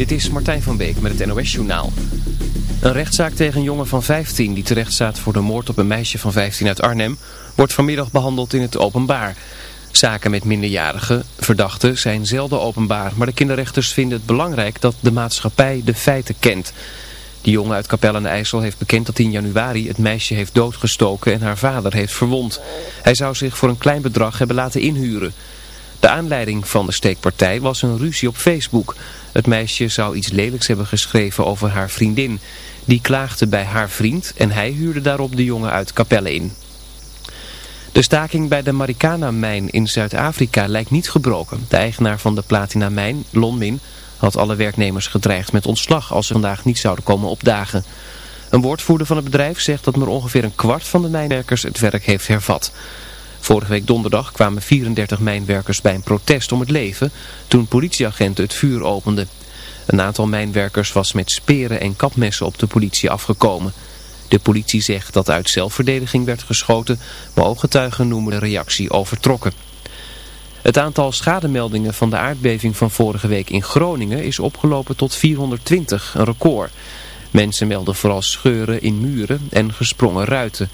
Dit is Martijn van Beek met het NOS Journaal. Een rechtszaak tegen een jongen van 15 die terecht staat voor de moord op een meisje van 15 uit Arnhem... wordt vanmiddag behandeld in het openbaar. Zaken met minderjarige verdachten zijn zelden openbaar... maar de kinderrechters vinden het belangrijk dat de maatschappij de feiten kent... Die jongen uit Capelle aan de IJssel heeft bekend dat hij in januari het meisje heeft doodgestoken en haar vader heeft verwond. Hij zou zich voor een klein bedrag hebben laten inhuren. De aanleiding van de steekpartij was een ruzie op Facebook. Het meisje zou iets lelijks hebben geschreven over haar vriendin. Die klaagde bij haar vriend en hij huurde daarop de jongen uit Capelle in. De staking bij de Marikana-mijn in Zuid-Afrika lijkt niet gebroken. De eigenaar van de platina-mijn, Lonmin, had alle werknemers gedreigd met ontslag als ze vandaag niet zouden komen opdagen. Een woordvoerder van het bedrijf zegt dat maar ongeveer een kwart van de mijnwerkers het werk heeft hervat. Vorige week donderdag kwamen 34 mijnwerkers bij een protest om het leven toen politieagenten het vuur openden. Een aantal mijnwerkers was met speren en kapmessen op de politie afgekomen. De politie zegt dat uit zelfverdediging werd geschoten, maar ooggetuigen noemen de reactie overtrokken. Het aantal schademeldingen van de aardbeving van vorige week in Groningen is opgelopen tot 420, een record. Mensen melden vooral scheuren in muren en gesprongen ruiten.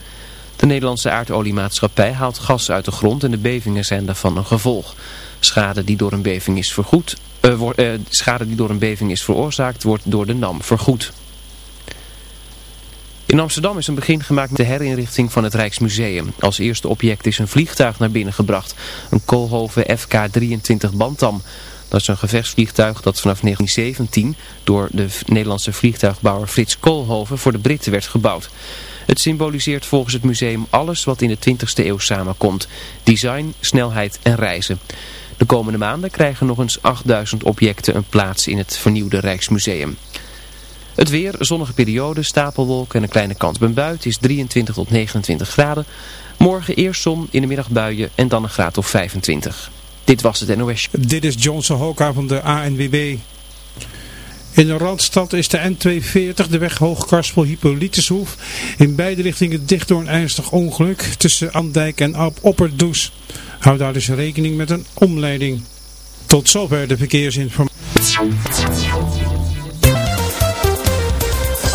De Nederlandse aardoliemaatschappij haalt gas uit de grond en de bevingen zijn daarvan een gevolg. Schade die door een beving is vergoed, uh, schade die door een beving is veroorzaakt wordt door de NAM vergoed. In Amsterdam is een begin gemaakt met de herinrichting van het Rijksmuseum. Als eerste object is een vliegtuig naar binnen gebracht. Een Koolhoven FK-23 Bantam. Dat is een gevechtsvliegtuig dat vanaf 1917 door de Nederlandse vliegtuigbouwer Frits Koolhoven voor de Britten werd gebouwd. Het symboliseert volgens het museum alles wat in de 20e eeuw samenkomt. Design, snelheid en reizen. De komende maanden krijgen nog eens 8000 objecten een plaats in het vernieuwde Rijksmuseum. Het weer, zonnige periode, stapelwolken en een kleine kans bij buiten is 23 tot 29 graden. Morgen eerst zon, in de middag buien en dan een graad of 25. Dit was het NOS. Dit is Johnson Hoka van de ANWB. In de Randstad is de N240, de weg Hoogkarspel Hippolytushoef, in beide richtingen dicht door een ernstig ongeluk tussen Andijk en Opperdoes. Hou daar dus rekening met een omleiding. Tot zover de verkeersinformatie.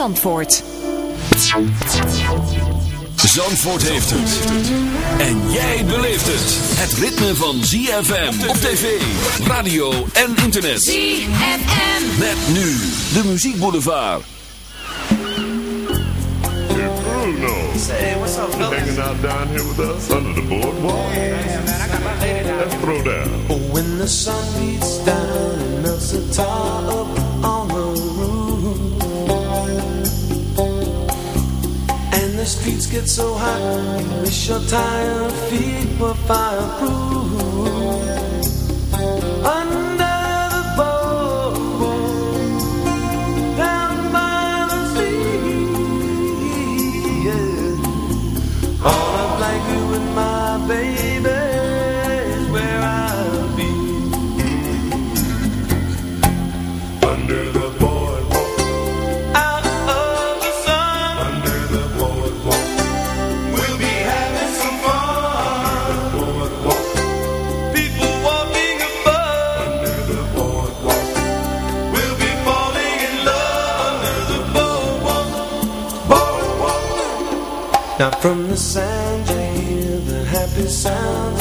Zandvoort. Zandvoort heeft het. En jij beleeft het. Het ritme van ZFM op tv, radio en internet. ZFM. Met nu de muziekboulevard. Say, what's up, fellas? Hanging out down here with us under the boardwalk. Yeah, man, I got my lady down Let's throw down. When the sun beats down and melts the tar up on the the streets get so hot You wish your tired feet were fireproof Under the boardwalk Down by the sea yeah. sound.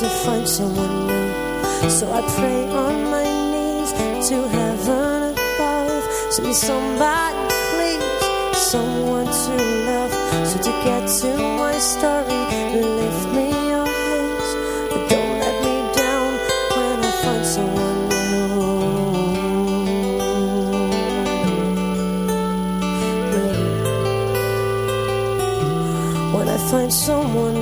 to find someone new. So I pray on my knees to heaven above. To be somebody, please, someone to love. So to get to my story, lift me your hands. But don't let me down when I find someone new. When I find someone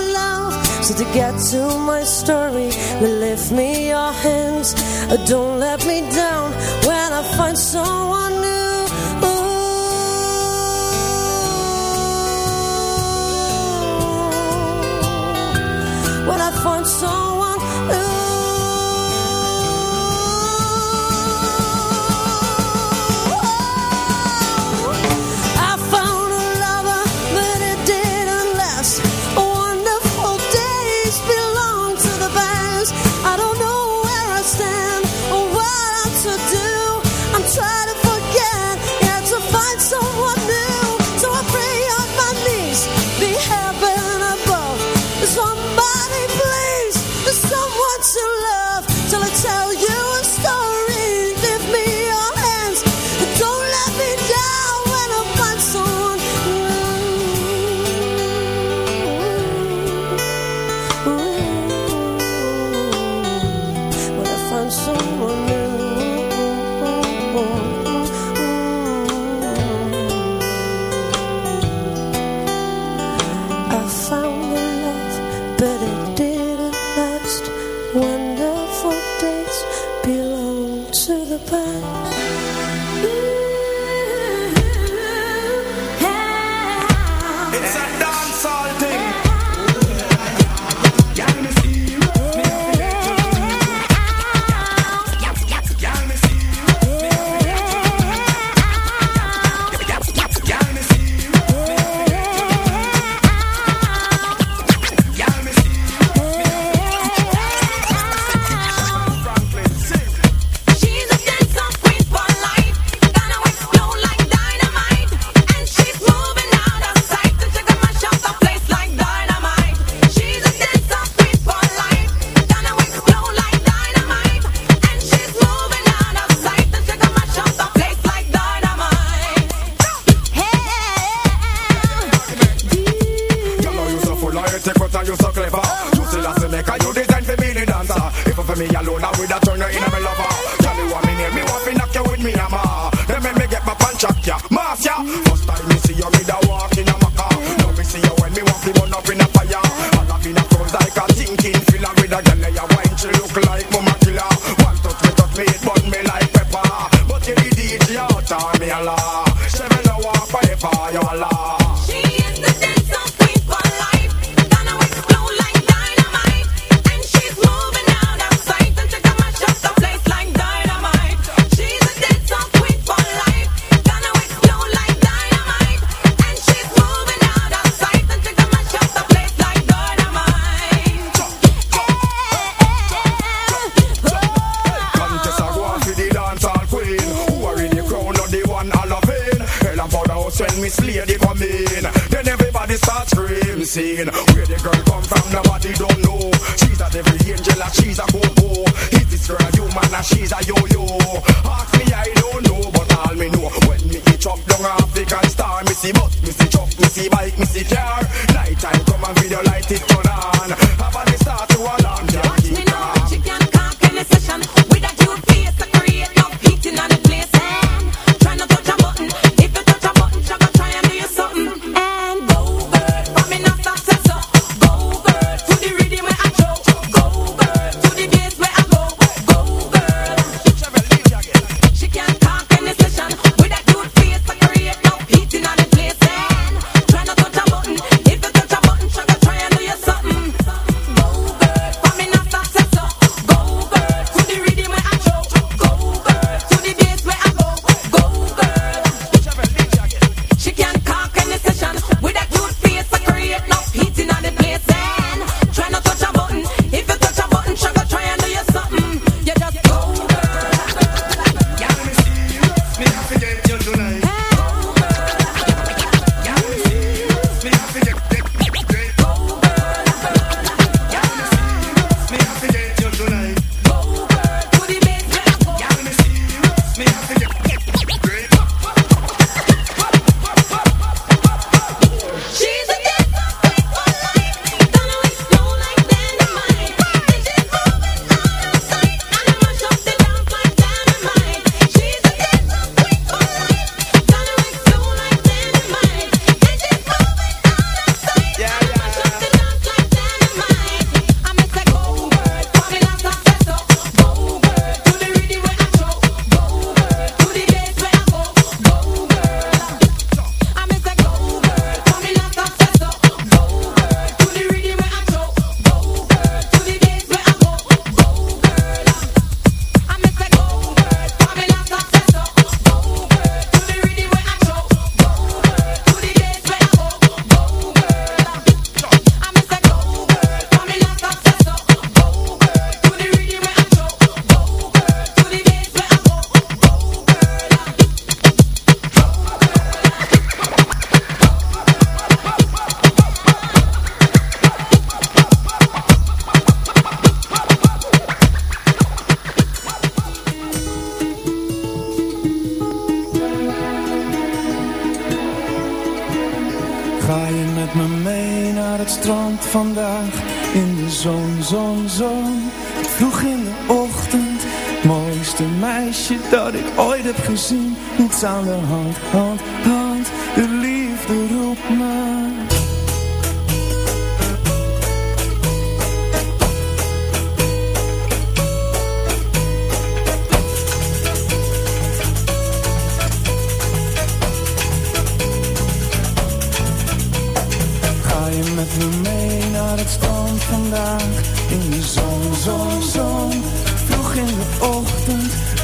so to get to my story, lift me your hands. Don't let me down when I find someone new. Ooh. When I find someone ik ooit heb gezien. niet aan de hand, hand, hand, de liefde roept me. Ga je met me mee naar het strand vandaag? In de zon, zon, zon, vroeg in de ochtend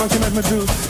want you make me do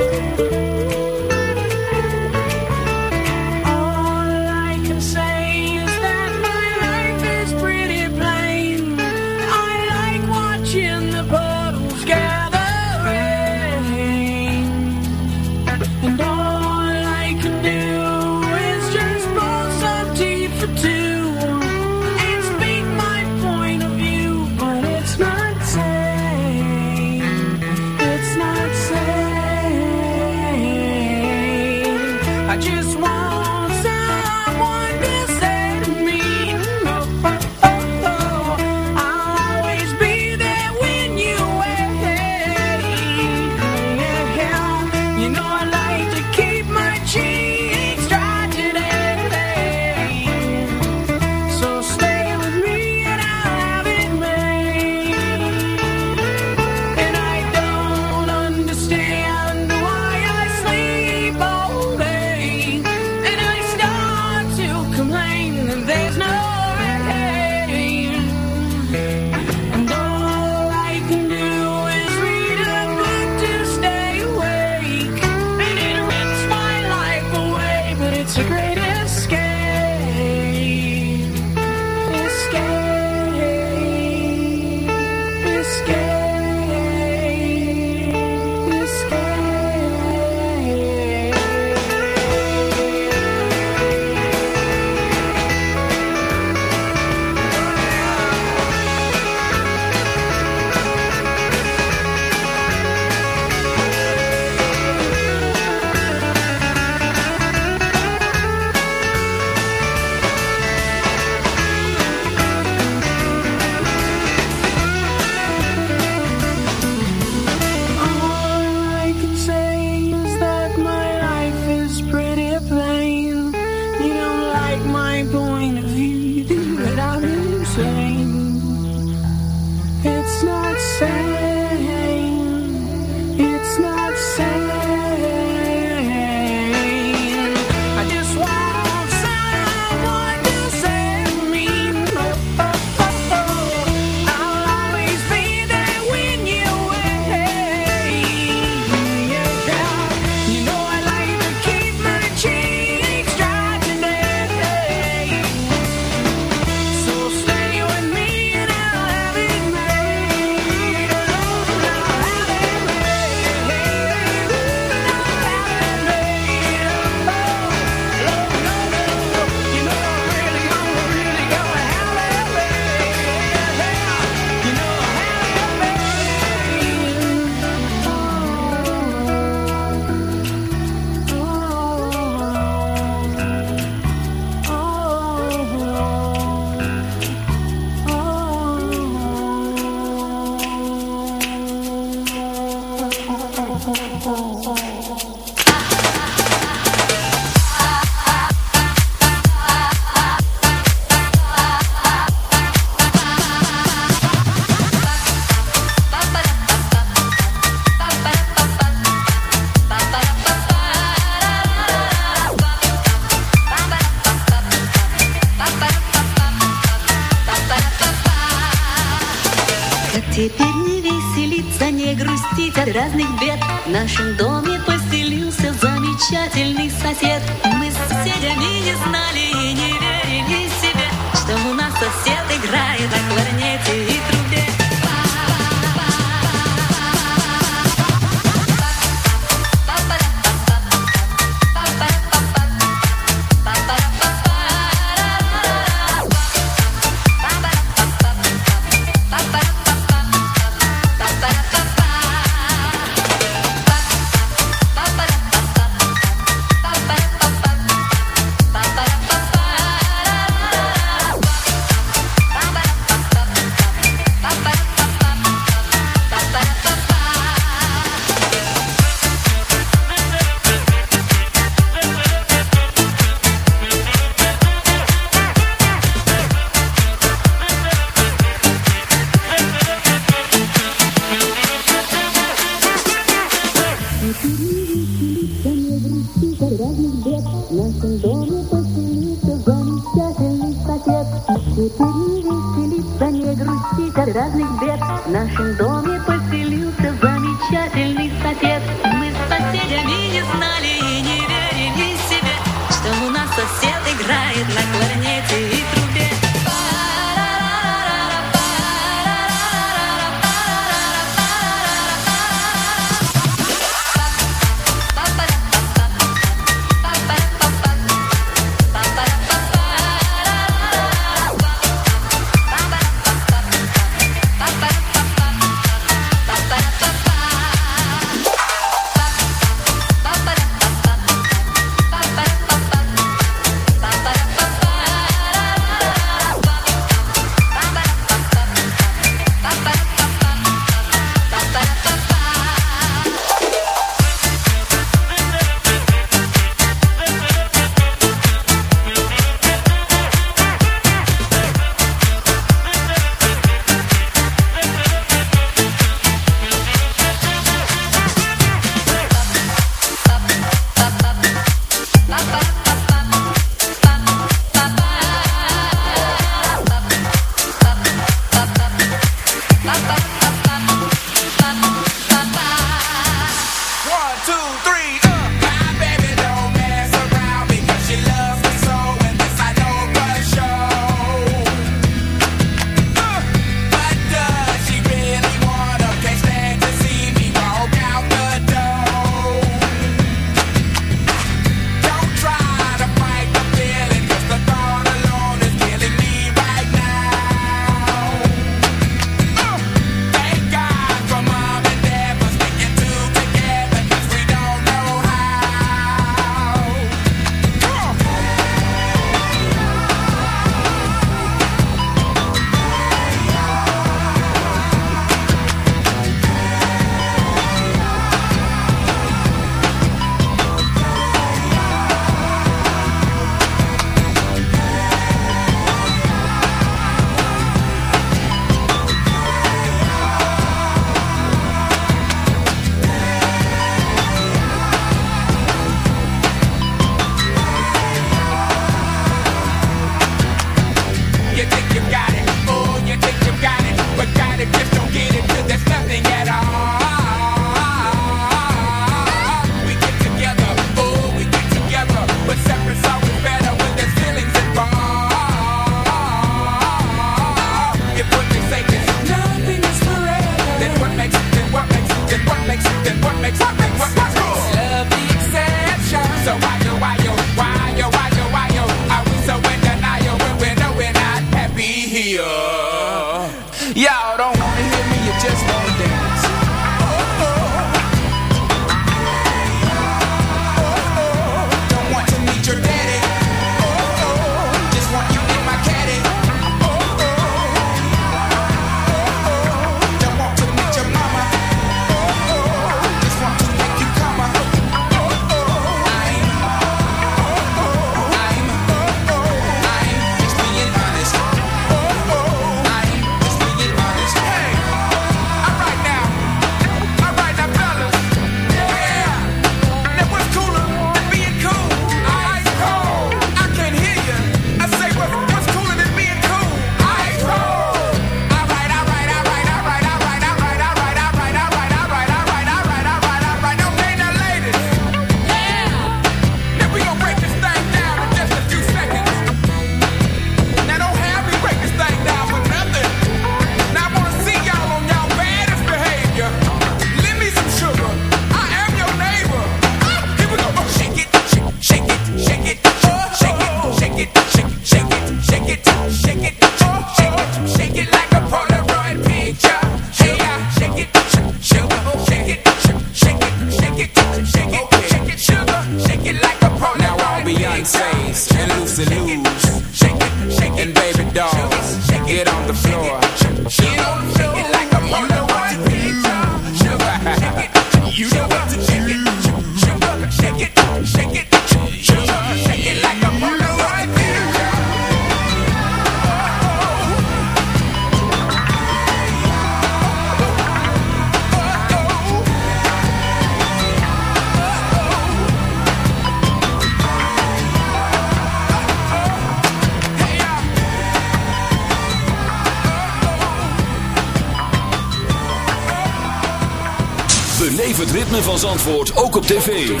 het ritme van Zandvoort ook op tv.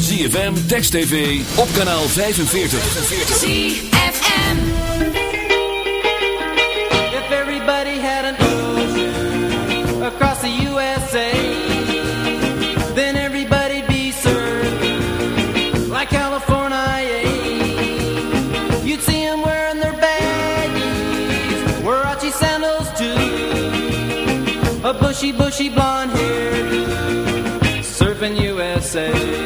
ZFM, Text TV, op kanaal 45. ZFM If everybody had an ocean across the USA Then everybody'd be served like California You'd see them wearing their baggies, Warachi sandals too A bushy, bushy blonde say.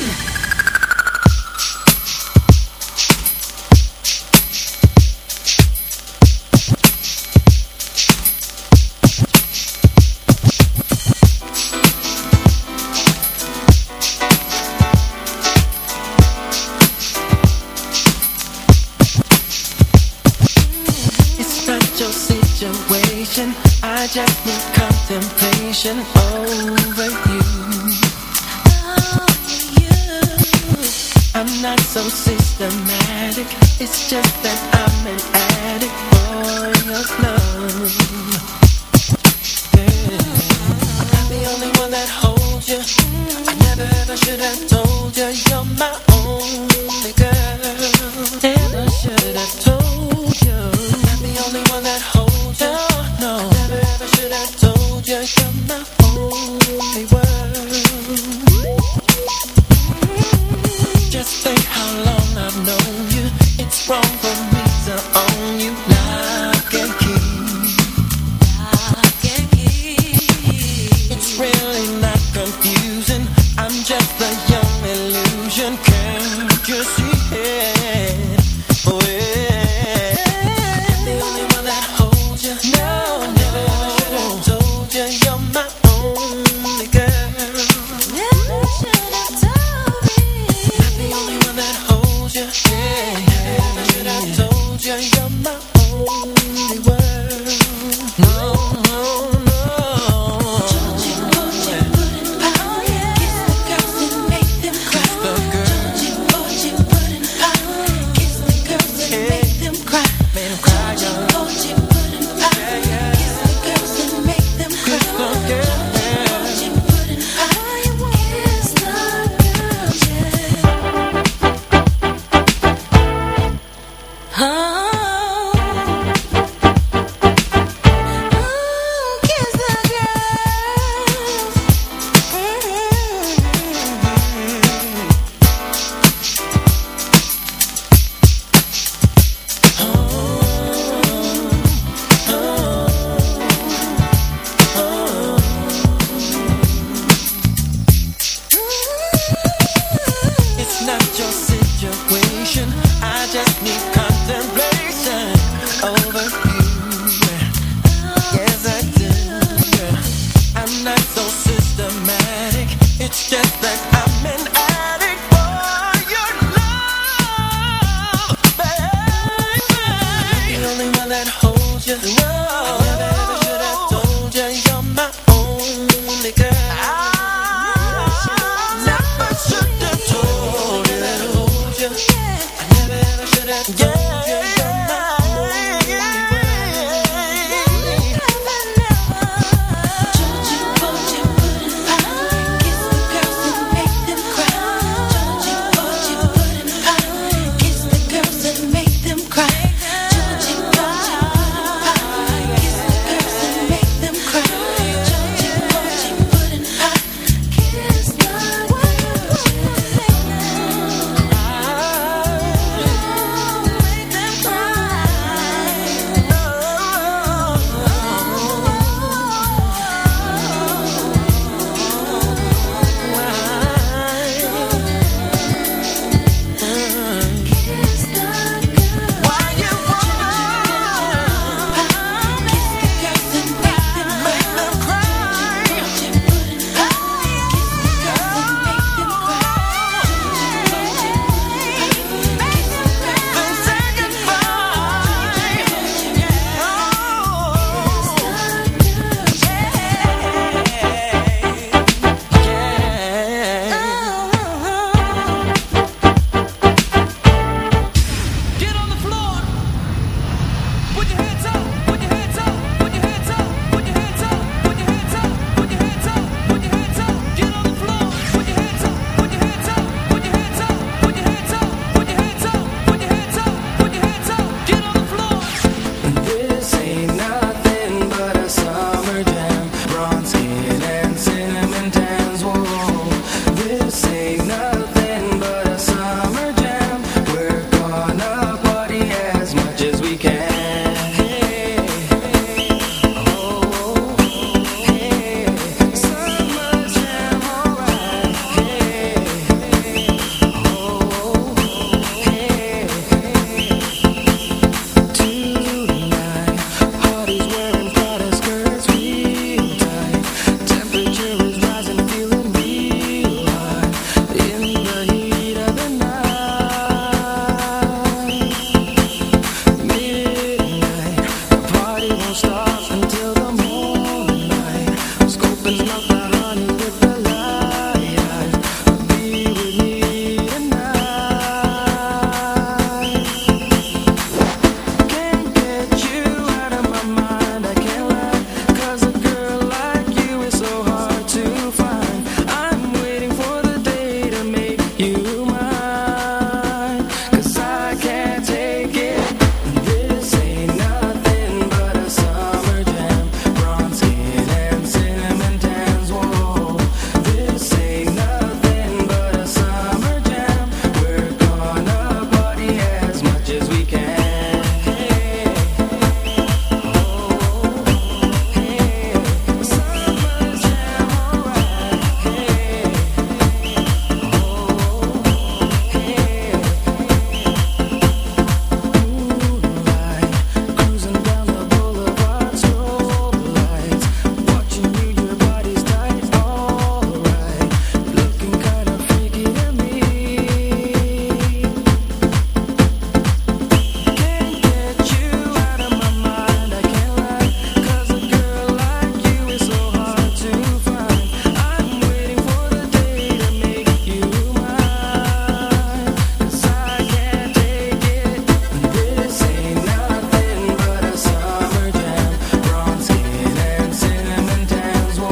Nation. the young illusion. Can't you see?